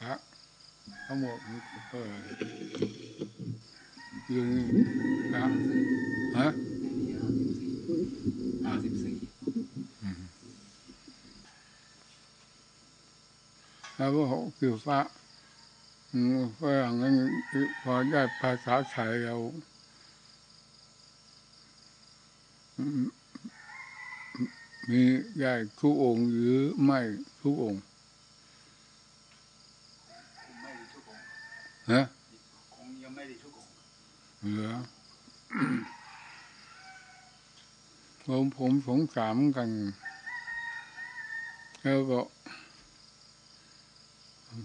พระทั้งหมดเออยู่นี่พระฮะห้าสิบสี่แล้วก็หกคือพระฝรั่งนั้นพอได้ภาษาไทยเรามมีได้ทุกองค์หรือไม่ทุกองค์งไม่ได้ทุกองค์ ฮะคงยังไม่ได้ทุกองค์เหรอผมผมสงสารกัน แล้วก็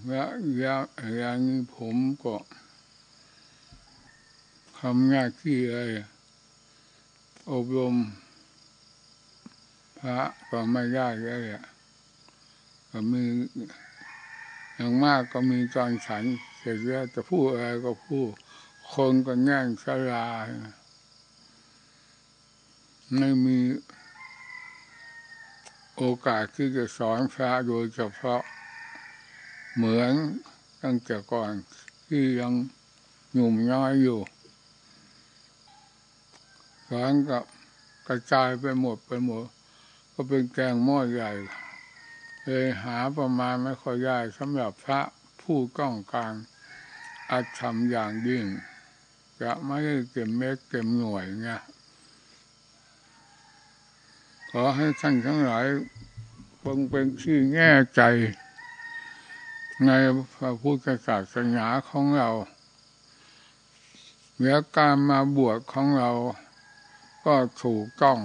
ระยะระยะนี้ผมก็ทำหน้าที่อะไรอบรมพระก็ไม่ได้แล้วแหละก็มีอย่างมากก็มีตอนฉัน เสร็จแล้วจะพูดอะไรก็พูด คนก็แง่งสลาไม่มีโอกาสที่จะสอนพระโดยเฉพาะเหมือนตั้งแต่ก่อนที่ยังหนุ่มน้อยอยู่สอนกับกระจายไปหมดไปหมด ก็เป็นแกงหม้อใหญ่เลยหาประมาณไม่ค่อยได้สำหรับพระผู้ก้องการ อาจทำอย่างยิ่ง จะไม่เก็บเม็ดเก็บหน่วยไงขอให้ท่านทั้งหลายคงเป็นที่แง่ใจ ในพระพุทธศาสนาของเราและการมาบวชของเราก็ถูกต้อง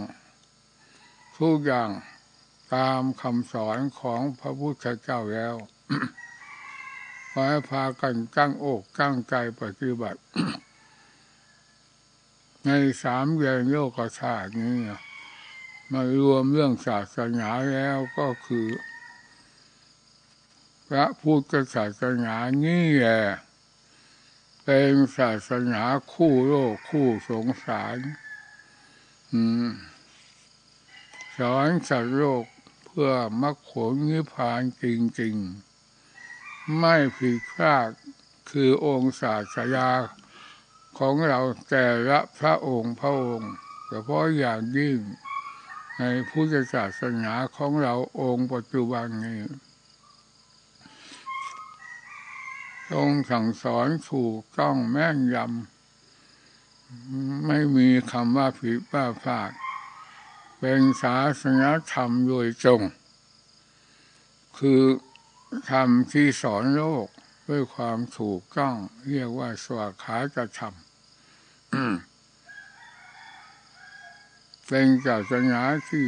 ทุกอย่างตามคำสอนของพระพุทธเจ้าแล้ว ขอให้พากันตั้งอกตั้งใจปฏิบัติ ในสามเดือนโลกศาสตร์นี้มารวมเรื่องศาสนาแล้วก็คือ พระพุทธศาสนานี่แหละเป็นศาสนาคู่โลกคู่สงสารสอนสัตว์โลกเพื่อมรรคผลนิพพานจริงๆ ไม่ผิดพลาดคือองค์ศาสดาของเราแต่ละพระองค์พระองค์เฉพาะอย่างยิ่งในพุทธศาสนาของเราองค์ปัจจุบันนี้ทรงสั่งสอนถูกต้องแม่นยำไม่มีคำว่าผิดว่าพลาดเป็นศาสนาธรรมโดยตรงคือ ธรรมที่สอนโลกด้วยความถูกต้อง เรียกว่าสวาขาจะธรรมเป็นศาสนาที่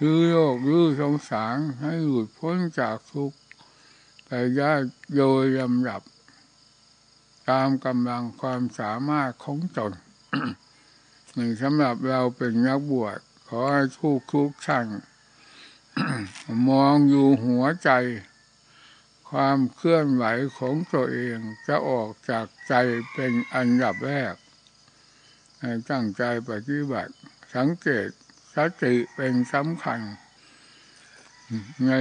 รื้อโลกรื้อสงสารให้หลุดพ้นจากทุกข์ไปได้โดยลำดับ ตามกำลังความสามารถของตนหนึ่งสำหรับเราเป็นนักบวชขอให้ทุกทุกท่าน มองอยู่หัวใจ ความเคลื่อนไหวของตัวเองจะออกจากใจเป็นอันดับแรกให้ตั้งใจปฏิบัติสังเกตสติเป็นสำคัญ ใน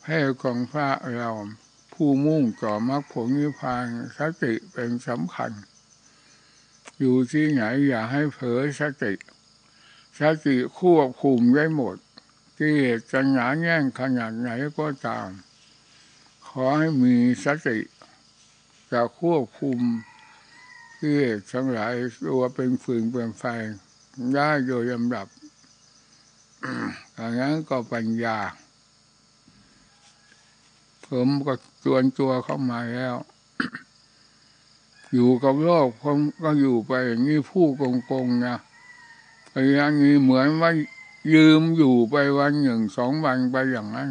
แพร่ของพระเราผู้มุ่งต่อมรรคผลนิพพานสติเป็นสำคัญ อยู่ที่ไหนอย่าให้เผลอสติ สติควบคุมได้หมดกิเลสจะหนาแน่นขนาดไหนก็ตาม ขอให้มีสติ จะควบคุมกิเลสทั้งหลายตัวเป็นฟืนเป็นไฟได้โดยลำดับอย่างนั้นก็ปัญญา ผมก็ชวนตัวเข้ามาแล้ว อยู่กับโลกผมก็อยู่ไปอย่างนี้ผู้โกงๆนะ อย่างนี้เหมือนว่ายืมอยู่ไปวันหนึ่งสองวันไปอย่างนั้น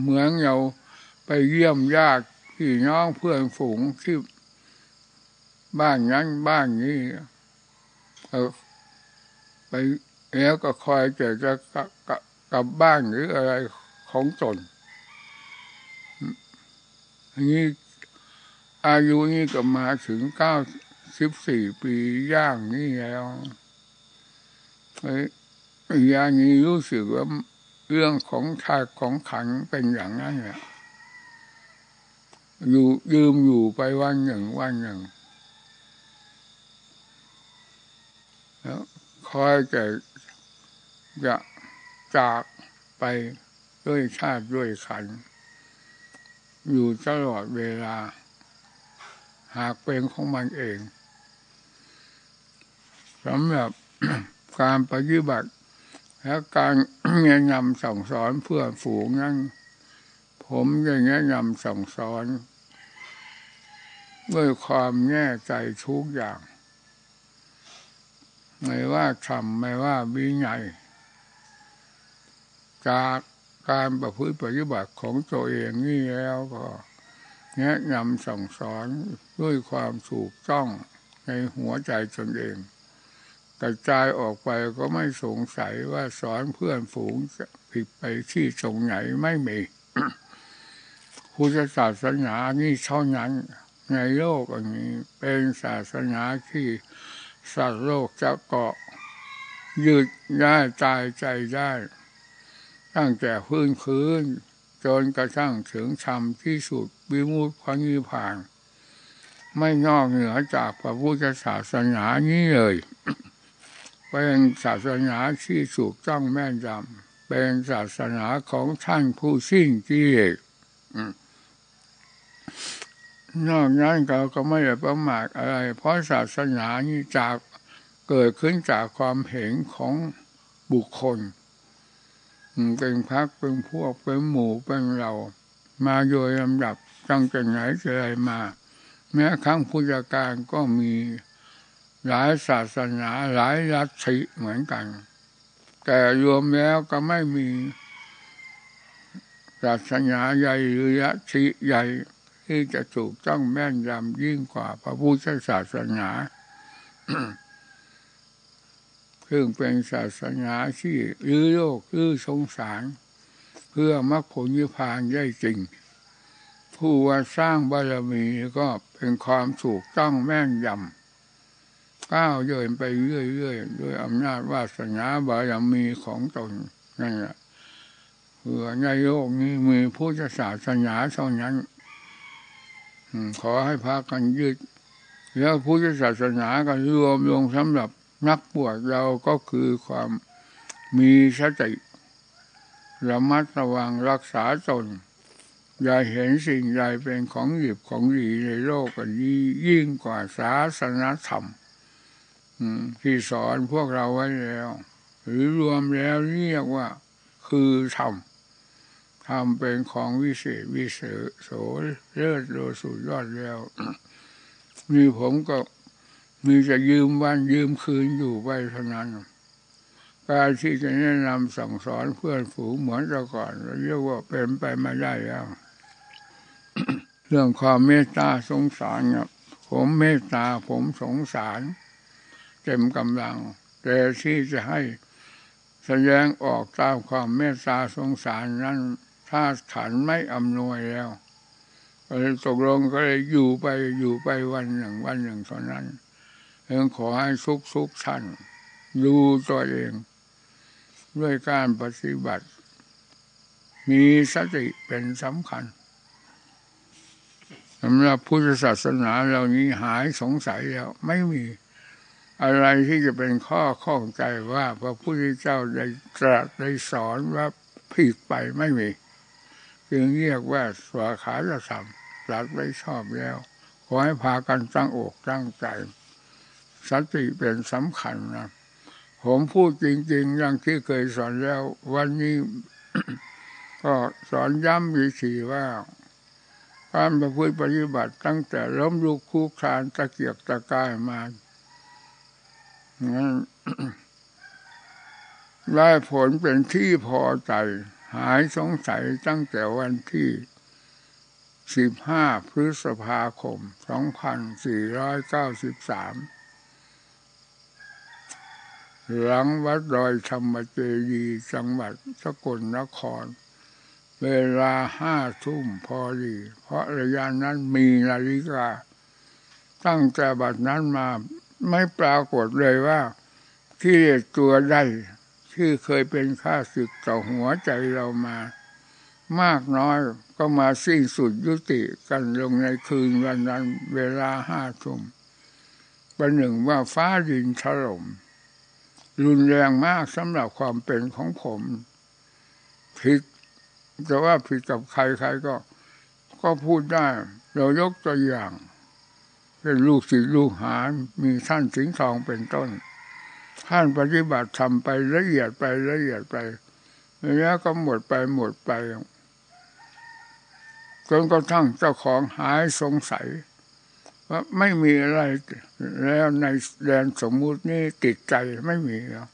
เหมือนเราไปเยี่ยมญาติพี่น้องเพื่อนฝูงที่บ้านนั้นบ้านนี้เออไปแล้วก็คอยจะจะกลับบ้านหรืออะไรของตนอันนี้อายุนี้ก็มาถึงเก้าสิบสี่ปีย่างนี่แล้ว อย่างนี้รู้สึกว่าเรื่องของชาติของขังเป็นอย่างนั้นเนี่ยอยู่ยืมอยู่ไปวันหนึ่งวันหนึ่งแล้วคอยจะจะจากไปด้วยชาติด้วยขัน อยู่ตลอดเวลา หากเป็นของมันเองสำหรับ การปฏิบัติ และการแนะนำสั่งสอนเพื่อฝูงนั้นผมจะแนะนำสั่งสอน ด้วยความแน่ใจทุกอย่าง ไม่ว่าทำไม่ว่าวิญัยจากการประพฤติปฏิบัติของตัวเองนี่แล้วก็แนะนำสั่งสอนด้วยความถูกต้องในหัวใจตนเอง กระจายออกไปก็ไม่สงสัยว่าสอนเพื่อนฝูงผิดไปที่ตรงไหนไม่มีพุทธศาสนานี่เท่านั้น ในโลกอันนี้เป็นศาสนาที่สัตว์โลกจะเกาะยืดได้ตายใจได้ ตั้งแต่พื้นคืนจนกระทั่งถึงธรรมที่สุดวิมุตติพระนิพพาน ไม่นอกเหนือจากพระพุทธศาสนานี้เลย เป็นศาสนาที่ถูกต้องแม่นยำเป็นศาสนาของท่านผู้สิ้นกิเลสนอกนั้นเราก็ไม่ได้ประมาทอะไร เพราะศาสนานี้จากเกิดขึ้นจากความเห็นของบุคคล เป็นพักเป็นพวกเป็นหมู่เป็นเรา มาโดยลำดับตั้งแต่ไหนแต่ไรมา แม้ครั้งพุทธกาลก็มี หลายศาสนาหลายลัทธิเหมือนกัน แต่รวมแล้วก็ไม่มีศาสนาใหญ่หรือลัทธิใหญ่ที่จะถูกต้องแม่นยำยิ่งกว่าพระพุทธศาสนาซึ่งเป็นศาสนาที่รื้อโลกรื้อสงสาร เพื่อมรรคผลนิพพานได้จริง ผู้ว่าสร้างบารมีก็เป็นความถูกต้องแม่นยำ ก้าวเดินไปเรื่อยๆด้วยอำนาจวาสนาบารมีของตนนั่นแหละเพื่อในโลกนี้มีพุทธศาสนาเท่านั้นขอให้พากันยืดแล้วพุทธศาสนาก็รวมลงสำหรับนักบวชเราก็คือความมีสติระมัดระวังรักษาตนอย่าเห็นสิ่งใดเป็นของหยิบของดีในโลกนนี้ยิ่งกว่าศาสนธรรม ที่สอนพวกเราไว้แล้ว หรือรวมแล้วเรียกว่า คือธรรมธรรมเป็นของวิเศษวิเศษโสเลิศโลสุดยอดแล้วมีผมก็มีจะยืมวันยืมคืนอยู่ไปเท่านั้น การที่จะแนะนำสั่งสอนเพื่อนฝูงเหมือนแต่ก่อนเรียกว่าเป็นไปไม่ได้แล้วเรื่องความเมตตาสงสารเนี่ยผมเมตตาผมสงสาร ต็มกำลังแต่ที่จะให้แสดงออกตามความเมตตาสงสารนั้นถ้าขันไม่อำนวยแล้วก็เลยตกลงก็เลยอยู่ไปอยู่ไปวันหนึ่งวันหนึ่งเท่านั้นเองขอให้ทุกทุกท่านดูตัวเอง ด้วยการปฏิบัติ มีสติเป็นสำคัญสำหรับพุทธศาสนาเรานี้หายสงสัยแล้วไม่มี อะไรที่จะเป็นข้อข้องใจว่าพระพุทธเจ้าได้ตรัสได้สอนว่าผิดไปไม่มี จึงเรียกว่าสวาขาจะทำตรัสไว้ชอบแล้ว ขอให้พากันตั้งอกตั้งใจ สติเป็นสำคัญนะผมพูดจริงๆอย่างที่เคยสอนแล้ว วันนี้ก็สอนย้ำวิธีว่าการประพฤติปฏิบัติตั้งแต่ล้มลุกคู่คลานตะเกียกตะกายมา ได้ผลเป็นที่พอใจ หายสงสัยตั้งแต่วันที่สิบห้าพฤษภาคมสองพันสี่ร้อยเก้าสิบสามหลังวัดดอยธรรมเจดีจังหวัดสกลนคร เวลาห้าทุ่มพอดี เพราะระยะนั้นมีนาฬิกา ตั้งแต่บัดนั้นมา ไม่ปรากฏเลยว่าที่ตัวใดที่เคยเป็นข้าศึกต่อหัวใจเรามา มากน้อยก็มาสิ้นสุดยุติกันลงในคืนวันนั้นเวลาห้าทุ่มประหนึ่งว่าฟ้าดินถล่มรุนแรงมากสำหรับความเป็นของผมผิดแต่ว่าผิดกับใครใครก็ ก็พูดได้ เรายกตัวอย่าง เป็นลูกศิษย์ลูกหา มีท่านสิงห์ทองเป็นต้น ท่านปฏิบัติทำไปละเอียดไปละเอียดไปแล้วก็หมดไปหมดไปจนกระทั่งเจ้าของหายสงสัย ว่าไม่มีอะไรแล้วในแดนสมมุตินี้ติดใจไม่มีแล้ว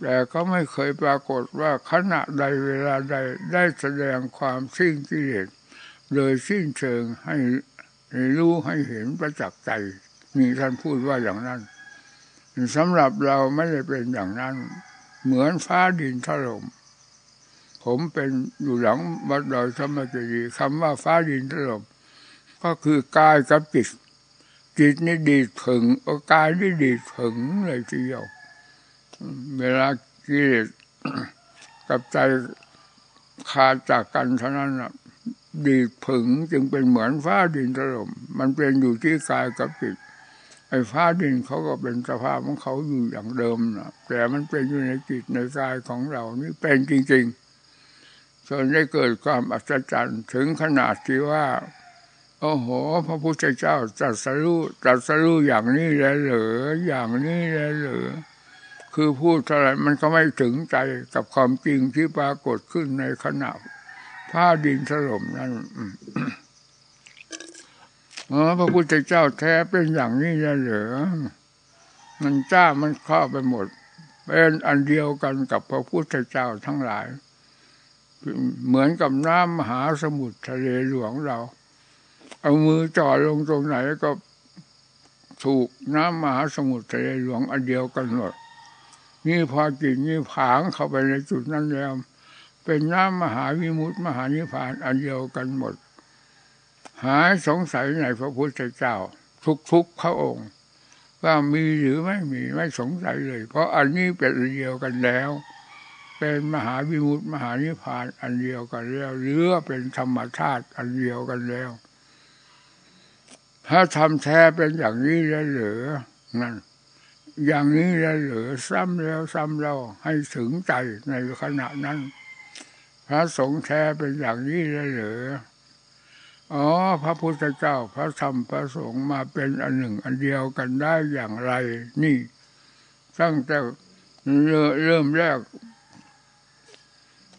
แต่ก็ไม่เคยปรากฏว่าขณะใดเวลาใดได้แสดงความสิ้นกิเลสโดยสิ้นเชิงให้ รู้ให้เห็นประจักษ์ใจนี่ท่านพูดว่าอย่างนั้นสำหรับเราไม่ได้เป็นอย่างนั้น เหมือนฟ้าดินถล่มผมเป็นอยู่หลังวัดดอยธรรมจรีคำว่าฟ้าดินถล่มก็คือกายกับจิตจิตนี่ดีถึงกายนี่ดีถึงเลยทีเดียวเวลากิเลสกับใจขาดจากกันเท่านั้น ดีผึงจึงเป็นเหมือนฟ้าดินถล่มมันเป็นอยู่ที่กายกับจิตไอ้ฟ้าดินเขาก็เป็นสภาพของเขาอยู่อย่างเดิมนะแต่มันเป็นอยู่ในจิตในกายของเรานี่เป็นจริงๆจนได้เกิดความอัศจรรย์ถึงขนาดที่ว่าโอ้โห พระพุทธเจ้าจัดสรู้จัดสรู้อย่างนี้แล้วเหรืออย่างนี้แล้วเหรือคือพูดอะไรมันก็ไม่ถึงใจกับความจริงที่ปรากฏขึ้นในขณะ ผ้าดินถล่มนั้นเออพระพุทธเจ้าแท้เป็นอย่างนี้แล้วเหรือมันจ้ามันครอบไปหมด เป็นอันเดียวกันกับพระพุทธเจ้าทั้งหลาย เหมือนกับน้ำมหาสมุทรทะเลหลวงเรา เอามือจ่อลงตรงไหนก็ถูกน้ำมหาสมุทรทะเลหลวงอันเดียวกันหมดนี่พอจิตนี่ผางเข้าไปในจุดนั้นแล้ว เป็นน้ำมหาวิมุตติมหานิพพานอันเดียวกันหมด หายสงสัยในพระพุทธเจ้า ทุกๆพระองค์ ว่ามีหรือไม่มีไม่สงสัยเลย เพราะอันนี้เป็นอันเดียวกันแล้ว เป็นมหาวิมุตติมหานิพพานอันเดียวกันแล้วหรือเป็นธรรมชาติอันเดียวกันแล้วถ้าทำแท้เป็นอย่างนี้แล้วเหลือนั่นอย่างนี้แล้วเหลือซ้ำแล้วซ้ำเล่าให้ถึงใจในขณะนั้น พระสงฆ์แท้เป็นอย่างนี้แล้วหลืออ๋อ พระพุทธเจ้าพระธรรมพระสงฆ์มาเป็นอันหนึ่งอันเดียวกันได้อย่างไร นี่ ตั้งแต่เริ่มแรก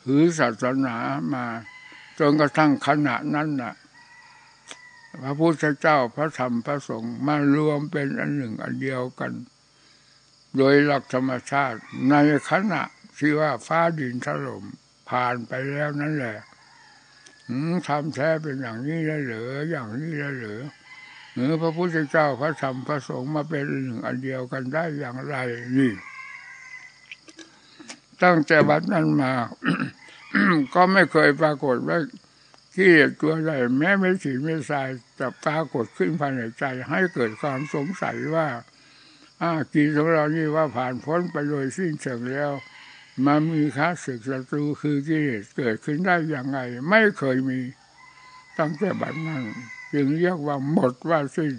ถือศาสนามาจนกระทั่งขณะนั้นน่ะ พระพุทธเจ้าพระธรรมพระสงฆ์มารวมเป็นอันหนึ่งอันเดียวกัน โดยหลักธรรมชาติในขณะที่ว่าฟ้าดินถล่ม ผ่านไปแล้วนั่นแหละทำแท้เป็นอย่างนี้ได้หรืออย่างนี้ได้หรือหรือพระพุทธเจ้าพระธรรมพระสงฆ์มาเป็นหนึ่งอันเดียวกันได้อย่างไรนี่ตั้งแต่บัดนั้นมา ก็ไม่เคยปรากฏว่ากิเลสตัวใดแม้ไม่สีไม่ทรายจะปรากฏขึ้นภายในใจ ให้เกิดความสงสัยว่าอากินของเรานี่ว่าผ่านพ้นไปโดยสิ้นเชิงแล้ว มามีค้าศึกศัตรูคือกิเลสเกิดขึ้นได้อย่างไง ไม่เคยมีตั้งแต่บัดนั้น จึงเรียกว่าหมดว่าสิ้น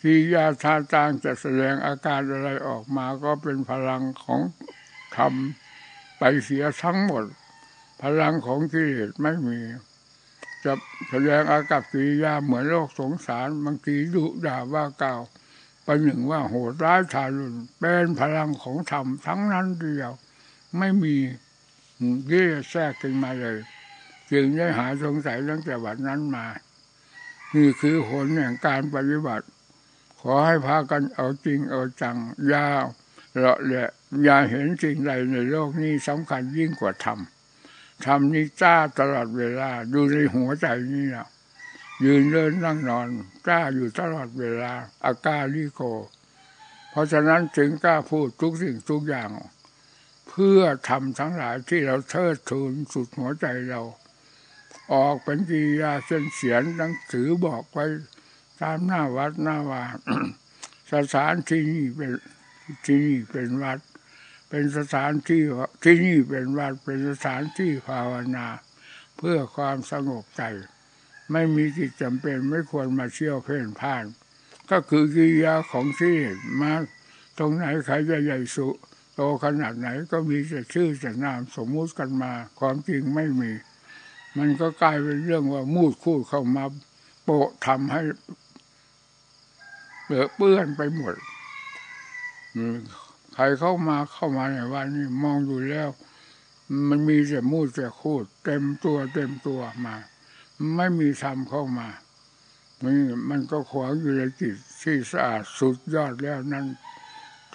ที่ยาทาตางจะแสดงอาการอะไรออกมาก็เป็นพลังของธรรมไปเสียทั้งหมด พลังของกิเลสไม่มี จะแสดงอากับกิริยาเหมือนโลกสงสารบางทีดุด่าว่ากล่าวประหนึ่งว่าโหดร้ายทารุณเป็นพลังของธรรมทั้งนั้นเดียว ไม่มีที่แทรกขึ้นมาเลยจึงได้หาสงสัยตั้งแต่วันนั้นมา นี่คือผลแห่งการปฏิบัติ ขอให้พากันเอาจริงเอาจังยาวเราแหละอย่าเห็นสิ่งใดในโลกนี้สำคัญยิ่งกว่าธรรมธรรมนี้จ้าตลอดเวลาดูในหัวใจนี่นะยืนเดินนั่งนอนกล้าอยู่ตลอดเวลา อากาลิโก เพราะฉะนั้นถึงกล้าพูดทุกสิ่งทุกอย่าง พื่อทำทั้งหลายที่เราเทิดทูนสุดหัวใจเรา ออกเป็นกิริยาเส้นเสียนหนังสือบอกไว้ตามหน้าวัดหน้าวาสถานที่นี่เป็นที่นี่เป็นวัด เป็นสถานที่ที่นี่เป็นวัดเป็นสถานที่ภาวนา เพื่อความสงบใจ ไม่มีกิจจำเป็นไม่ควรมาเชี่ยวเพ่นพ่าน ก็คือกิริยาของที่มาตรงไหนใครจะใหญ่สุ โตขนาดไหนก็มีแต่ชื่อแต่นามสมมุติกันมา ความจริงไม่มี มันก็กลายเป็นเรื่องว่ามูดคูดเข้ามาโปะทำให้เปื้อเปื้อนไปหมดใครเข้ามาเข้ามาในวันนี้มองดูแล้ว มันมีแต่มูดแต่คูด เต็มตัวเต็มตัวมา ไม่มีธรรมเข้ามามันมันก็ขวางอยู่ในจิตที่สะอาดสุดยอดแล้วนั้น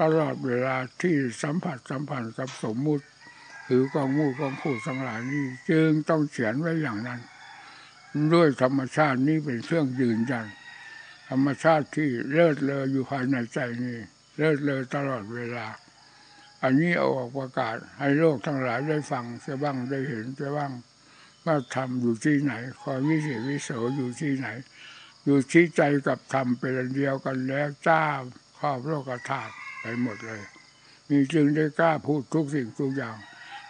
ตลอดเวลาที่สัมผัสสัมพันธ์กับสมมุติหรือกองมูกองคู่ทั้งหลายนี้จึงต้องเขียนไว้อย่างนั้น ด้วยธรรมชาตินี้เป็นเครื่องยืนยันธรรมชาติที่เลิศเลออยู่ภายในใจนี้เลิศเลอตลอดเวลา อันนี้เอาออกประกาศให้โลกทั้งหลายได้ฟังเสียบ้างได้เห็นเสียบ้างว่าธรรมอยู่ที่ไหนความวิเศษวิโสอยู่ที่ไหน อยู่ที่ใจกับธรรมเป็นเดียวกันแล้วจ้าครอบโลกธาตุ ไปหมดเลย มีจึงได้กล้าพูดทุกสิ่งทุกอย่าง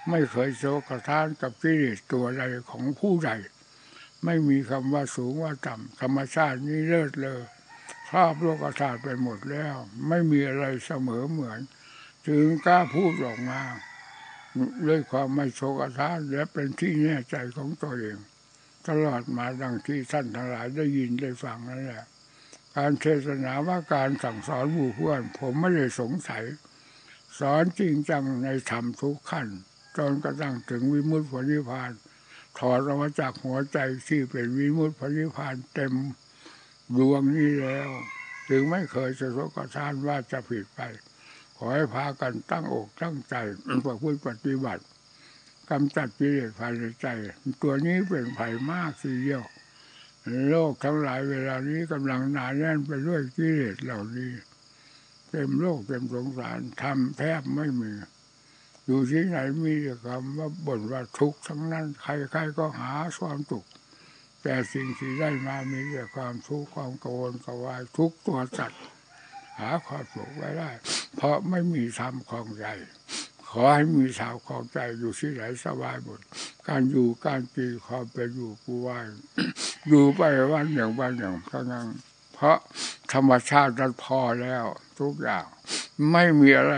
ไม่เคยโศกทานกับกิเลสตัวใดของผู้ใด ไม่มีคำว่าสูงว่าต่ำธรรมชาตินี้เลิศเลยครอบโลกธาสตุไปหมดแล้ว ไม่มีอะไรเสมอเหมือน จึงกล้าพูดออกมาด้วยความไม่โศกทานและเป็นที่แน่ใจของตัวเอง ตลอดมาดังที่ท่านทั้งหลายได้ยินได้ฟังนั่นแหละ การเทศนาว่าการสั่งสอนผู้เพื่อน ผมไม่ได้สงสัย สอนจริงจังในธรรมทุกขั้น จนกระทั่งถึงวิมุตติผลิพานถอดออกมาจากหัวใจที่เป็นวิมุตติผลิพานเต็มดวงนี้แล้วถึงไม่เคยจะสกทานว่าจะผิดไป ขอให้พากันตั้งอกตั้งใจประพฤติปฏิบัติกำจัดกิเลสภายในใจ ตัวนี้เป็นภัยมากทีเดียว โลกทั้งหลายเวลานี้กำลังหนาแน่นไปด้วยกิเลสเหล่านี้เต็มโลกเต็มสงสารทำแทบไม่มี อยู่ที่ไหนมีแต่คำว่าบ่นว่าทุกข์ทั้งนั้น ใครๆก็หาความทุกข์แต่สิ่งที่ได้มามีแต่ความทุกข์ความกังวลกวายทุกตัวจัดหาความสุขไว้ได้ เพราะไม่มีธรรมของใจ ขอให้มีสาวของใจอยู่ที่ไหนสบายหมดการอยู่การกินความเป็นอยู่กูว่าอยู่ไปวันอย่งวันอย่งเท่านั้นเพราะธรรมชาตินั้นพอแล้ว ทุกอย่าง ไม่มีอะไร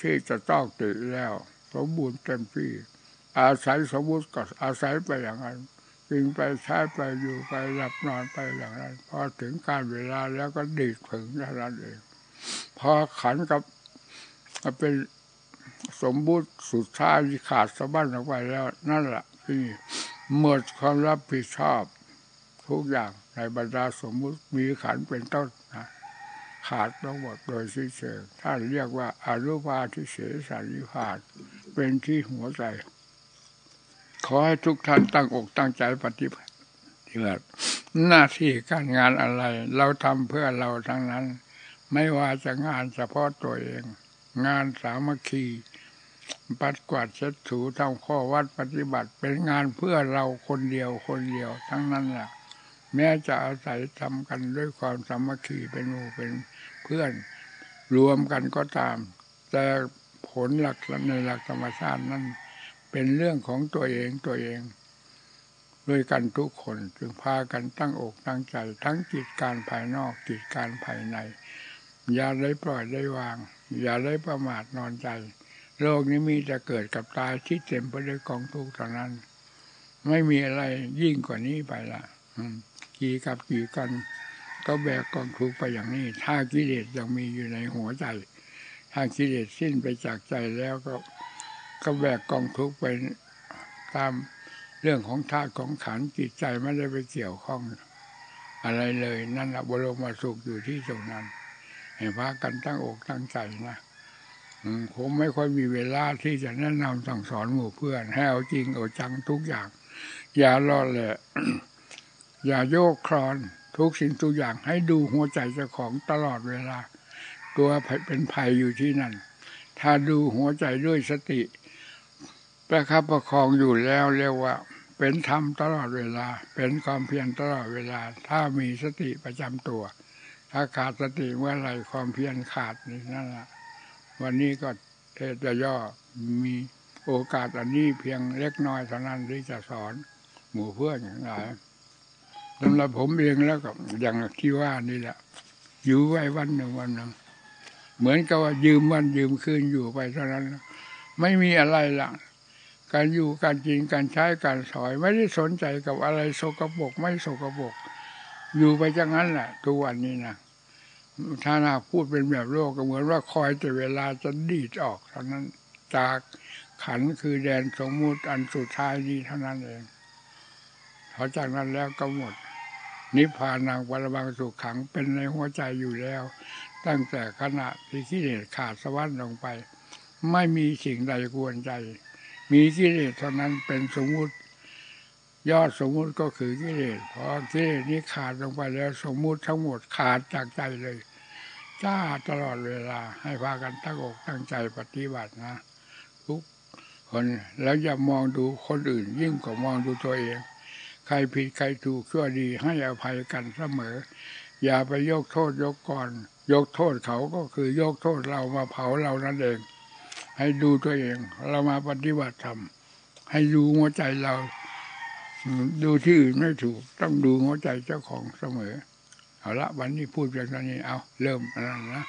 ที่จะต้องติแล้วสมบูรณ์เต็มที่อาศัยสมบูรณ์ก็อาศัยไปอย่างนั้นกินไปใช้ไปอยู่ไปหลับนอนไปอย่างนั้นพอถึงการเวลาแล้วก็ดีดถึงนั้นเองพอขันกับเป็น สมบูรณ์สุดท้ายขาดสะบั้นออกไปแล้ว นั่นแหละที่หมดความรับผิดชอบ ทุกอย่างในบรรดาสมมุติมีขันเป็นต้นนะขาดทั้งหมดโดยสิ้นเชิงท่านเรียกว่าอารุปาทิเสสาริพาดเป็นที่หัวใจ ขอให้ทุกท่านตั้งอกตั้งใจปฏิบัติหน้าที่การงานอะไร เราทำเพื่อเราทั้งนั้น ไม่ว่าจะงานเฉพาะตัวเอง งานสามัคคี ปัดกวาดเช็ดถูทำข้อวัดปฏิบัติเป็นงานเพื่อเราคนเดียวคนเดียวทั้งนั้นแหละแม้จะอาศัยทำกันด้วยความสามัคคีเป็นหมู่เป็นเพื่อนรวมกันก็ตาม แต่ผลหลักในหลักธรรมชาตินั้น เป็นเรื่องของตัวเองตัวเอง ด้วยกันทุกคนจึงพากันตั้งอกตั้งใจ ทั้งจิตการภายนอกจิตการภายใน อย่าได้ปล่อยได้วาง อย่าได้ประมาทนอนใจ โลกนี้มีแต่เกิดกับตายที่เต็มไปด้วยกองทุกข์เท่านั้น ไม่มีอะไรยิ่งกว่านี้ไปละกี่กับกี่กัน ก็แบกกองทุกข์ไปอย่างนี้ ถ้ากิเลสยังมีอยู่ในหัวใจ ถ้ากิเลสสิ้นไปจากใจแล้วก็ก็แบกกองทุกข์ไปตามเรื่องของธาตุของขันจิตใจไม่ได้ไปเกี่ยวข้อง อะไรเลยนั่นแหละบรมสุขอยู่ที่ตรงนั้นเห็นพากันตั้งอกตั้งใจนะ ผมไม่ค่อยมีเวลาที่จะแนะนำสั่งสอนหมู่เพื่อนให้เอาจริงเอาจังทุกอย่าง อย่ารอดเลยอย่าโยกคลอนทุกสิ่งทุกอย่างให้ดูหัวใจเจ้าของตลอดเวลา ตัวเป็นภัยอยู่ที่นั่น ถ้าดูหัวใจด้วยสติ ประคับประคองอยู่แล้วเรียกว่า เป็นธรรมตลอดเวลา เป็นความเพียรตลอดเวลา ถ้ามีสติประจำตัว ถ้าขาดสติเมื่อไรความเพียรขาดนี่นั่นแหละ วันนี้ก็เทศย่อมีโอกาสอันนี้เพียงเล็กน้อยเท่านั้นที่จะสอน หมู่เพื่อนอย่างไรสำหรับผมเองแล้วก็อย่างที่ว่านี่แหละอยู่ไว้วันหนึ่งวันหนึ่งเหมือนกับว่ายืมวันยืมคืนอยู่ไปเท่านั้น ไม่มีอะไรละการอยู่การกินการใช้การสอย ไม่ได้สนใจกับอะไรโสกปรกไม่โสกปรกอยู่ไปจังนั้นแหละทุกวันนี้นะ ถ้านาพูดเป็นแบบโลกก็เหมือนว่าคอยแต่เวลาจะดีดออกเท่านั้นจากขันคือแดนสมมุติอันสุดท้ายนี้เท่านั้นเองพอจากนั้นแล้วก็หมด นิพพานังวรบังสุขขังเป็นในหัวใจอยู่แล้ว ตั้งแต่ขณะที่กิเลสขาดสวรรค์ลงไป ไม่มีสิ่งใดกวนใจ มีกิเลสเท่านั้นเป็นสมมุติ ยอดสมมุติก็คือกิเลสพอกิเลสนี้ขาดลงไปแล้ว สมมุติทั้งหมดขาดจากใจเลย จ้าตลอดเวลา ให้พากันตั้งอกตั้งใจปฏิบัตินะ ทุกคนแล้วอย่ามองดูคนอื่น ยิ่งกว่ามองดูตัวเอง ใครผิดใครถูกชั่วดีให้อภัยกันเสมอ อย่าไปยกโทษยกก่อน ยกโทษเขาก็คือยกโทษเรามาเผาเรานั่นเอง ให้ดูตัวเอง เรามาปฏิบัติธรรมให้ดูหัวใจเรา ดูที่อื่นไม่ถูก ต้องดูหัวใจเจ้าของเสมอ เอาละวันนี้พูดเพียงเท่านี้เอาเริ่มอะไรนะ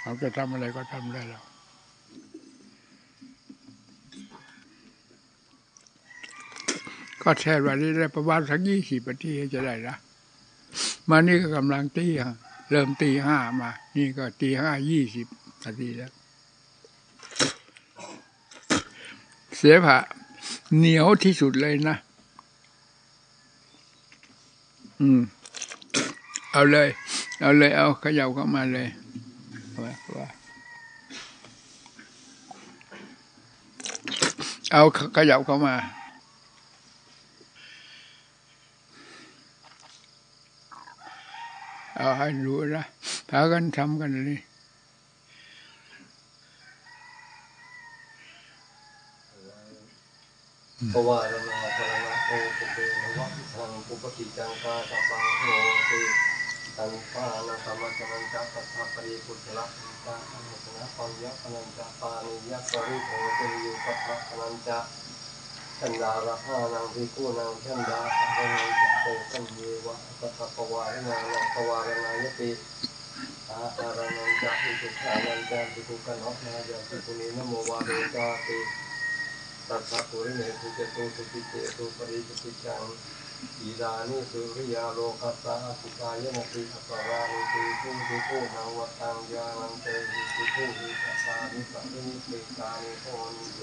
เขาจะทำอะไรก็ทำได้แล้วก็แทนวันนี้ได้ประมาณสักยี่สิบนาทีจะได้ละมานี่ก็กำลังตีเริ่มตีห้ามา นี่ก็ตีห้ายี่สิบนาทีแล้ว เสียผ่าเหนียวที่สุดเลยนะ อืม เอาเลย เอาเลย เอาขย่าเข้ามาเลยว่าเอาขย่าเข้ามา เอาให้รู้นะพากันทำกันเลยเพราว่าเรามาพลังโอปุเปนะวะทางปุปติจังกาตาปังโมจันจักตัทปริปุตละตังอันต นะปัญญาปนัญจะปานิยัสริโหติยุปัฏฐปนัญจะชันดาระหานังพิกูนังชันดาภะนังจะ อิราติตัสสะปุริเนสุเจโตสุปิเจโตปริจุติจังอีดานิสุริยาโลกัสสะสุกายนติอัปปารานิติภูติภูนังวัตังยานันเตหิติภูหิสัสสานิสันิสิกานิโหนิเต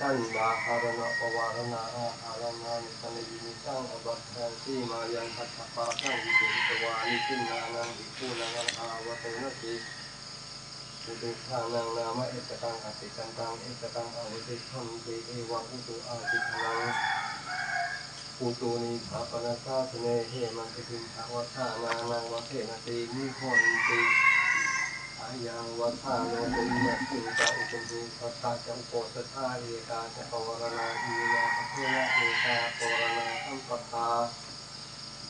ตัณบาหารณปวารณาอาหารนานิสันยินิสังอบัตถันติมายังพัทธปาสังวิเศษวานิจินานังอิภูนังอาวเตนะติอุตุทานังนามะเอกตังอติกันตังเอกตังอวิเทชันติเอวังอุตุอาติทัง อุตุนิภาปนาคาสเนเหมันติพิมภาวทานานังวะเทนตินิโหนติอายังวัฏาโนติมะสุตาอุปตุปัตตาจังโปสทาเอกาจะปวารณาอีนาปะเทนะเอกาปวารณาสัมปตา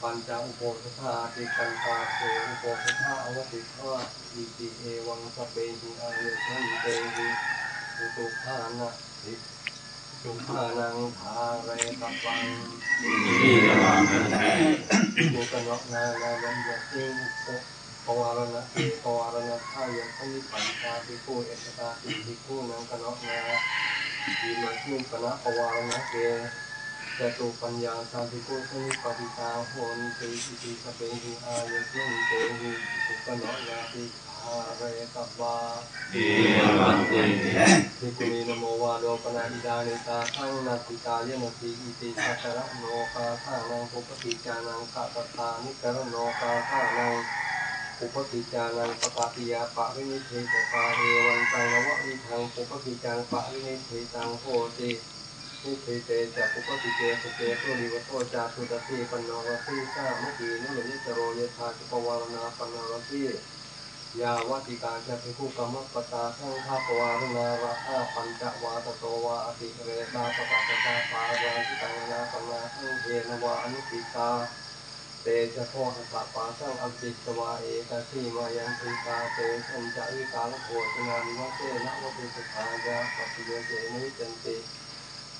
ปัญจอุโปสถาติกันตาเสอุโปสถาอวติทวะอิติเอวังสเปหิอายุสันเตหิอุตุภานะหิ สุภานังทาเรตปังที่ระหว่างนั้นแท้อุกนกนานาวันยะติอุปปวารณะเอปวารณะทายะทันิปัญชาติผู้เอกตาติติผู้นังกนกนาทีมันนุ่งปนะปวารณะเกจตุปัญญาสาธิโกสนิปติตาโหนติอิติสเปหิอายุนเตหิสุปนยาติภาเรกับบาเอวันติภิกขุนีนโมวาโดปนาอิดานิตาทังนาติกายน้อิติสัตระโนกาทานังปุปติ จานังขะตตานิกรโนกาทานังปุปติจานังปปาติยาปะวินิเทตปาเอวันตังนวะวิทังปุปติจังปะวินิเทตังโหตินิเทเตจะปุปติเจสเตสุริวโทจาสุตติปันนวติสามะกีนุนิจโรยธาจิปวารณาปันนวติ ยาวติกาจะพิคุกรรมปตาทั้งข้าปวารณาระอาปัญจวาตโตวาอติเรตาปตาปตาปาวาทิตังนาปนาทั้งเทนวาอนุปิตาเตจะโพหสะปาทั้งอภิสวาเอกสีมายังติกาเตสัญจะวิกาลโภชนานิวเตนะวะติสุขายาปฏิโยเจนิจันติ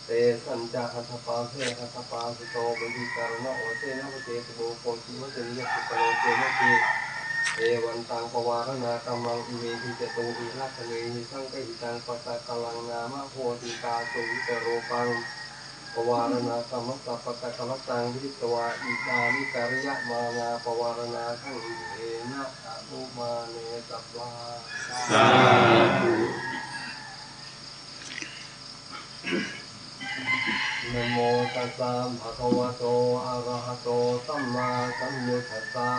เตสัญจาหัตปาเทหัตปาสุโตบดิการณโอเตนะวะเตสุโภโคจิวะเตนิยสุโลเจนะติ เอวันตังปวารณากรรมังอิเมหิจตุอิรัตเนหิสังเกหิตังปัสสะกลังนามะโหติกาสุวิจโรปังปวารณากรรมสัพพะกะกะตังวิตวาอิจานิการยะมานาปวารณาขังเอนะอนุมาเนตัปปาสาธุนะโมตัสสะภะคะวะโตอะระหะโตสัมมาสัมพุทธัสสะ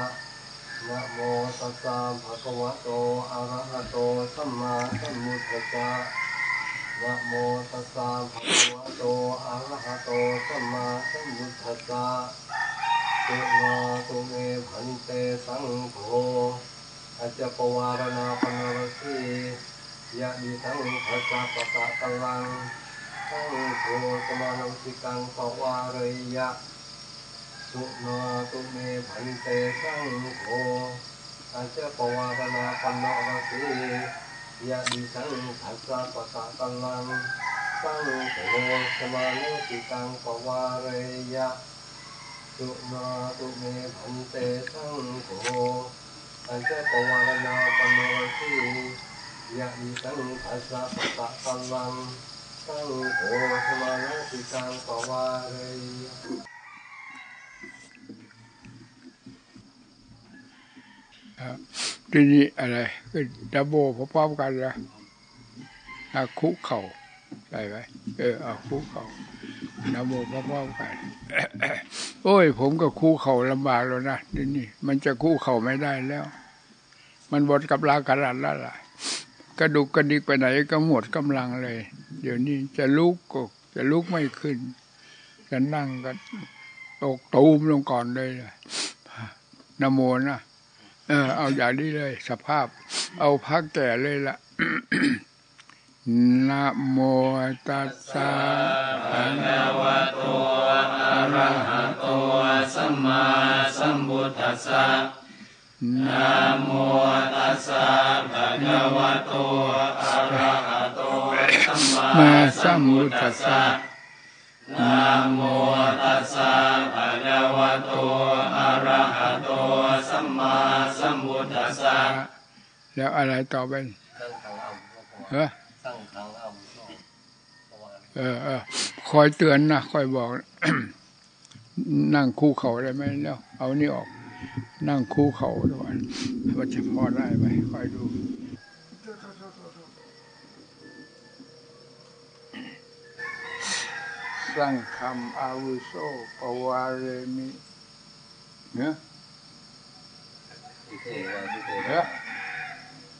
นะโมตัสสะภะคะวะโต อะระหะโต สัมมาสัมพุทธัสสะนะโมตัสสะภะคะวะโต อะระหะโต สัมมาสัมพุทธัสสะตุนาตุเมพันเตสังโฆอาจจปวารณาปนรสียะดิสังภัสสะปะตะกลังสังโฆสมานังสิกังปวารยะ สุนาตุเมพันเตสังโฆอาจจะปวารณาปันโนรสียะดิสังทัสสะปะตะกัลลังสังโฆสมานังสิกังปวารยะสุนาตุเมพันเตสังโฆอาจจะปวารณาปันโนรสียะดิสังทัสสะปะตะกัลลังสังโฆสมานาติกังปวารยะ ทีนี้อะไรก็ดับโบพร้อมกันนะคุกเข่าใช่ไหมเออเอาคุกเข่าดับโบพร้อมกัน โอ้ย ผมก็คู่เข่าลำบากแล้วนะทีนี้มันจะคู่เข่าไม่ได้แล้ว มันหมดกำลังกระดันแล้วล่ะกระดูกกระดิกไปไหนก็หมดกำลังเลย เดี๋ยวนี้จะลุกก็จะลุกไม่ขึ้น จะนั่งก็ตกตูมลงก่อนเลยล่ะนะโมนะ เออ เอาอย่างนี้เลย สภาพ เอาพักแก่เลยละนะโมตัสสะภะคะวะโตอะระหะโตสัมมาสัมพุทธัสสะนะโมตัสสะภะคะวะโตอะระหะโตสัมมาสัมพุทธัสสะ นะโมตัสสะภะคะวะโต อะระหะโต สัมมาสัมพุทธัสสะ แล้วอะไรต่อไปตั้งขังอัมก็พอเออตั้งขังอัมก็ปวารเออเออคอยเตือนนะคอยบอก นั่งคู่เข่าได้ไหมแล้วเอานี่ออก นั่งคู่เข่าด้วยว่าจะพอได้ไหมคอยดู สร้างคำอาวุโสปวาเรมิเนะอิเทวะอิเทเนะอะ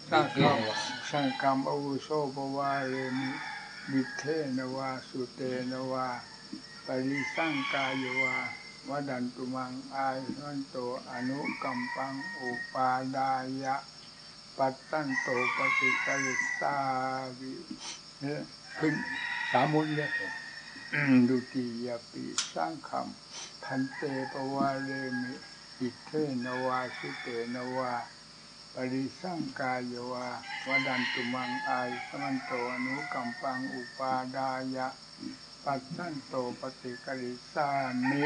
สร้างคำสร้างคำอาวุโสปวาเรมิดิเทนวาสุเตนวาปริสังกายวาวดันตุมังอายันโตอนุกัมปังอุปาดายะ ปัตตันโตปฏิกริสาวิเนี่ยขึ้นสามมุนเนี่ย ดุติยปิสร้างคำพันเตปวาเรมิอิเทนวาสุเตนวาปริสังกายวาวดันตุมังอายสมันโตอนุกัมปังอุปาดายะ ปัสสันโตปฏิกริสามิ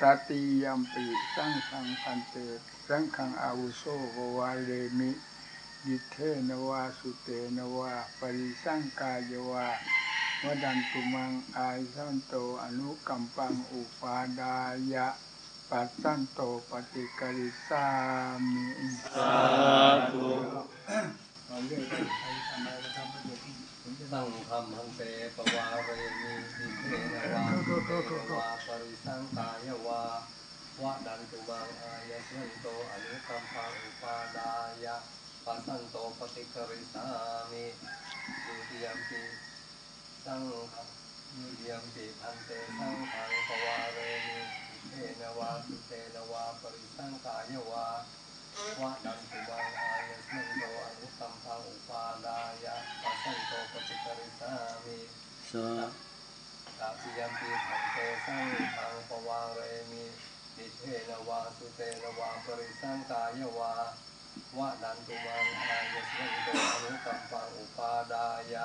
ตติยัมปิสังขังพันเตสังขังอาวุโสโวาเรมิดิเทนวาสุเตนวาปริสังกายวา วดันตุมังอายสันโตอนุกัมปังอุปาดายะ ปัสสันโตปฏิกริสามิสาธุเราเรียกใครทำอะไรก็ทำไปเถอะผมจะตั้งคำหังเตปวาเรมิสิเทนวาสุเทนวาปริสังกายวาวะดันตุมังอายสันโตอนุกัมปังอุปาดายะปัสสันโตปฏิกริสามิดุติยมปิ สังฆดุติยมปิพันเตสังฆังปวาเรมิเทนวาสุเทนวาปริสังกายวาวะดันตุมังอายสันโตอนุกัมปังอุปาดายะปัสสันโตปฏิกริสามิสาตาปิยมปีขันเตสังขังปวาเรมิดิเทนวาสุเตนวาปริสังกายวาวะนันตุมังอายสันโตอนุกัมปังอุปาดายะ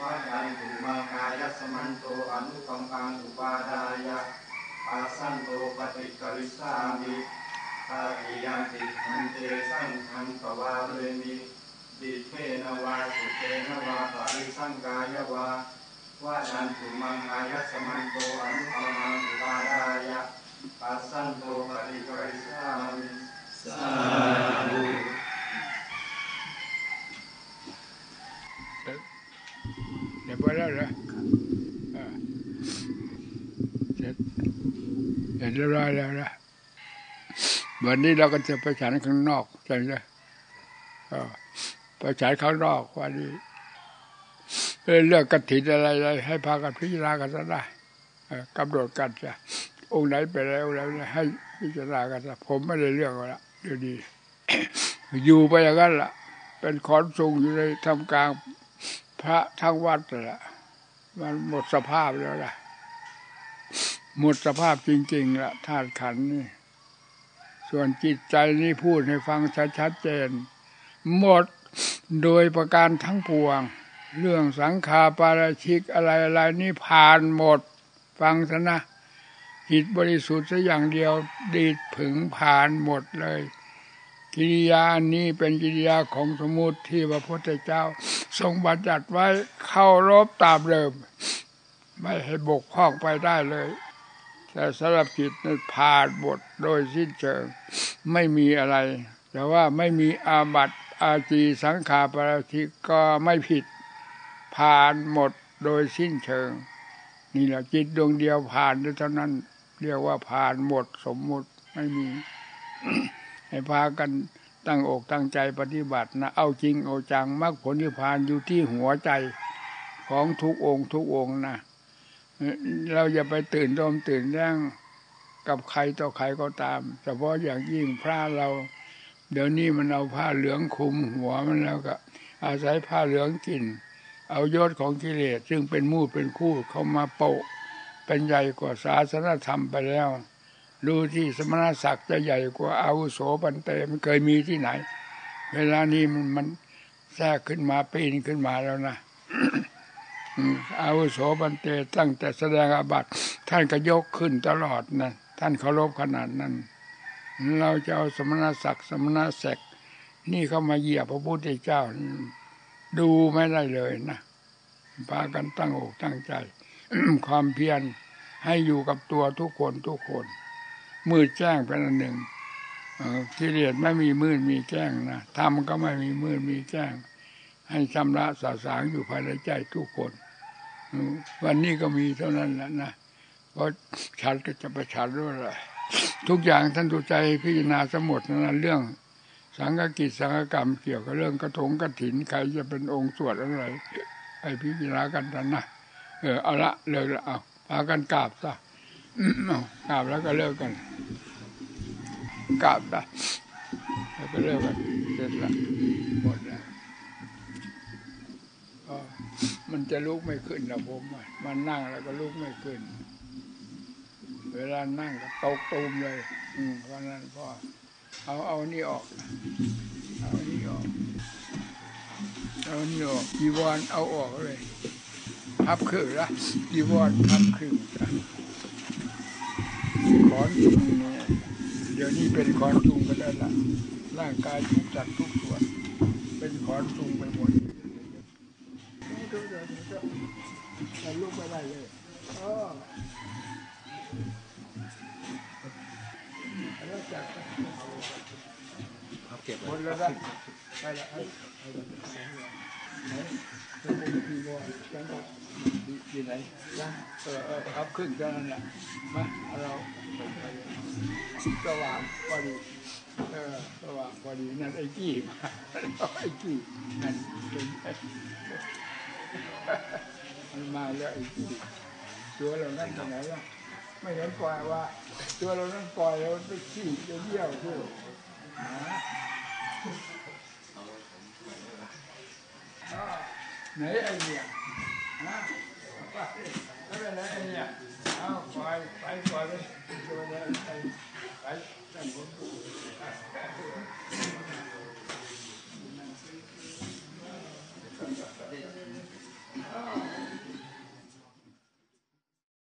วาสุเตนวาปาริสันตุวังกายสมันโตอนุกัมปังอุปาดายะปัสสันโตปฏิจริสามิดูติยัมปิพันเตสังฆังปวาเรมิอิเทนวาสุเตนวาปาริสังกายวาวัดนันตุวังกายสมันโตอนุกัมปังอุปาดายะอาสันโตปฏิกริสามิตาติยัมปิหันเตสังขังปวาเรมิดิเทนวาสุเตนวาปริสังกายวาวาดันตุมังอายสมันโตอนุปมังอุปาดายะอาสันโตปฏิกริสามิสาธุ เดี๋ยวไป แล้วเหรอเสร็จเสร็จเรียบร้อยแล้วนะวันนี้เราก็จะไปฉันข้างนอกใช่ไหมไปฉันข้างนอกวันนี้เรื่องเรื่องกฐินอะไรอะไรให้พากันพิจารณากันซะได้กำหนดกันจะองค์ไหนไปแล้วแล้วให้พิจารณากันซะผมไม่ได้เรื่องแล้วเดี๋ยวนี้อยู่ไปอย่างนั้นล่ะ เป็นขอนสูงอยู่ในทำกลาง พระทั้งวัดนั่นแหละมันหมดสภาพแล้วล่ะ หมดสภาพจริงๆละธาตุขันนี่ ส่วนจิตใจนี่พูดให้ฟังชัดๆเจน หมดโดยประการทั้งปวง เรื่องสังขาปาราชิกอะไรอะไรนี่ผ่านหมด ฟังซะนะจิตบริสุทธิ์ซะอย่างเดียวดีดผึงผ่านหมดเลยกิริยานี้เป็นกิริยาของสมมุติที่พระพุทธเจ้า ทรงบัญญัติไว้เข้ารบตามเดิม ไม่ให้บกพร่องไปได้เลย แต่สำหรับจิตนั้นผ่านหมดโดยสิ้นเชิงไม่มีอะไร แต่ว่าไม่มีอาบัติอาจีสังขาปราชิกก็ไม่ผิด ผ่านหมดโดยสิ้นเชิง นี่แหละจิตดวงเดียวผ่านเท่านั้น เรียกว่าผ่านหมดสมมุติไม่มี ให้พากัน ตั้งอกตั้งใจปฏิบัตินะเอาจริงเอาจังมรรคผลนิพพานอยู่ที่หัวใจของทุกองค์ทุกองค์นะเราอย่าไปตื่นโดมตื่นแรงกับใครต่อใครก็ตามเฉพาะอย่างยิ่งพระเรา เดี๋ยวนี้มันเอาผ้าเหลืองคุมหัวมันแล้วก็ อาศัยผ้าเหลืองกิน เอายศของกิเลสซึ่งเป็นมู่เป็นคู่เข้ามาโปะ เป็นใหญ่กว่าศาสนธรรมไปแล้ว ดูที่สมณศักดิ์จะใหญ่กว่าอาวุโสปันเตมันเคยมีที่ไหน เวลานี้มันมันแทรกขึ้นมาปีนขึ้นมาแล้วนะอาวุโสปันเตตั้งแต่แสดงอาบัติท่านก็ยกขึ้นตลอดนะท่านเคารพขนาดนั้น เราจะเอาสมณศักดิ์สมณศักดิ์นี่เข้ามาเหยียบพระพุทธเจ้า ดูไม่ได้เลยนะพากันตั้งอกตั้งใจ ความเพียรให้อยู่กับตัวทุกคนทุกคน มืดแจ้งเป็นอันหนึ่งเอ่อกิเลสไม่มีมืดมีแจ้งนะธรรมก็ไม่มีมืดมีแจ้ง ให้ชำระสาสางอยู่ภายในใจทุกคน วันนี้ก็มีเท่านั้นแหละนะเพราะฉันก็จะประชันด้วยแหละทุกอย่างท่านตุใจพิจารณาสมดนะเรื่อง สังฆกิจสังฆกรรมเกี่ยวกับเรื่องกระถงกระถินใครจะเป็นองค์สวดอะไรให้พิจารณากันนะนะเออเอาละเลยละเอาพากันกราบซะ กราบแล้วก็เลิกกันกราบนะแล้วก็เลิกกันเสร็จละหมดแล้วก็มันจะลุกไม่ขึ้นนะผมมันนั่งแล้วก็ลุกไม่ขึ้น เวลานั่งก็ตกตูมเลย อืมเพราะนั้นพ่อเอาเอานี่ออก เอานี่ออก เอานี่ออกจีวรเอาออกเลยพับครึ่งละจีวรพับครึ่งจ้ะ ขอนจุงเนี่ยเดี๋ยวนี้เป็นขอนจุงไปแล้วล่ะ ร่างกายถูกจัดทุกส่วน เป็นขอนจุงไปหมดเดี๋ยวเดี๋ยวดาเดี๋ยวแต่ลุกไม่ได้เลยเออแล้วจัดไปเอเก็บหมดแล้วนะไปละให้ให้ให้เป็นคนที่ว่าจังหวัดที่ไหนนะ เออเออเอาครึ่งเท่านั้นแหละมาเราสว่างพอดีเออสว่างพอดีนั่นไอ้กี้มาไอ้กี้นั่นเป็นมันมาแล้วไอ้กี้ตัวเรานั่นตรงไหนล่ะไม่เห็นปล่อยว่า ตัวเรานั่นปล่อยแล้วไปขี้จะเยี่ยวด้วยไหนไอเดียฮะไปแล้วเป็นไอ้เนี่ยนเลยไป ผม